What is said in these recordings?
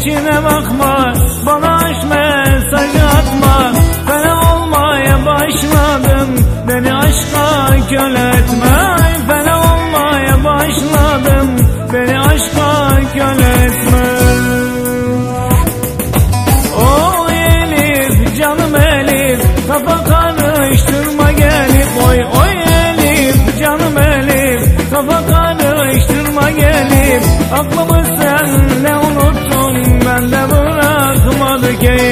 içine bakma Bana aşk mesaj atma. Fena olmaya başladım Beni aşka köle etme. Fena olmaya başladım Beni aşka köle etme. Oh Elif canım Elif Kafa karıştırma gelip. Oy oy Elif canım Elif Kafa karıştırma gelip. Aklıma game.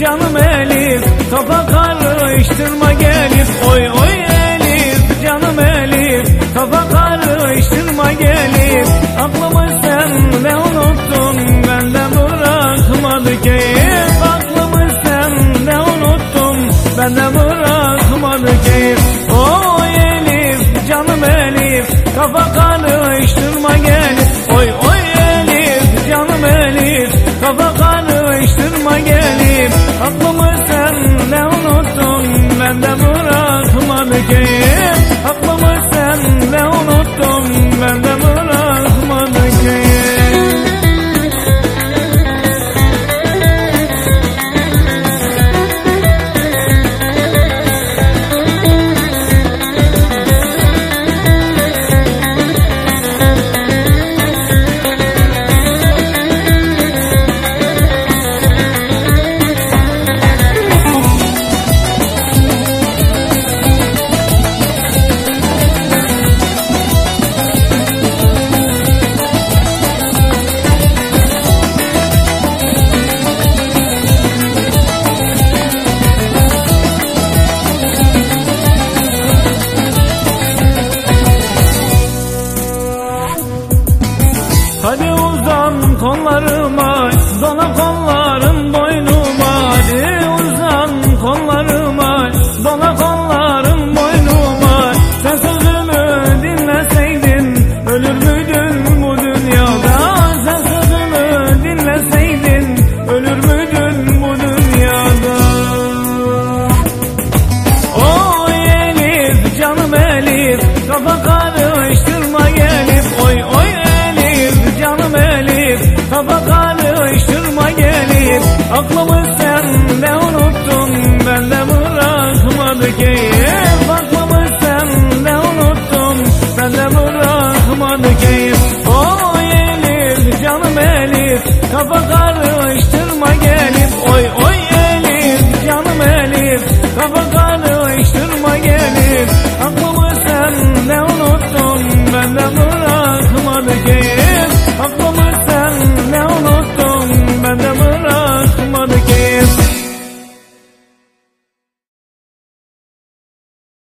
canım Elif Topa karıştırma gelip Oy oy Elif canım Elif Topa karıştırma gelip Aklımı sen de unuttun Benden bırakmadı keyif. Aklımı sen de unuttun Benden bırakmadı keyif. Oy Elif canım Elif Kafa karıştırma gelip Oy oy Elif canım Elif Kafa karıştırma gelip.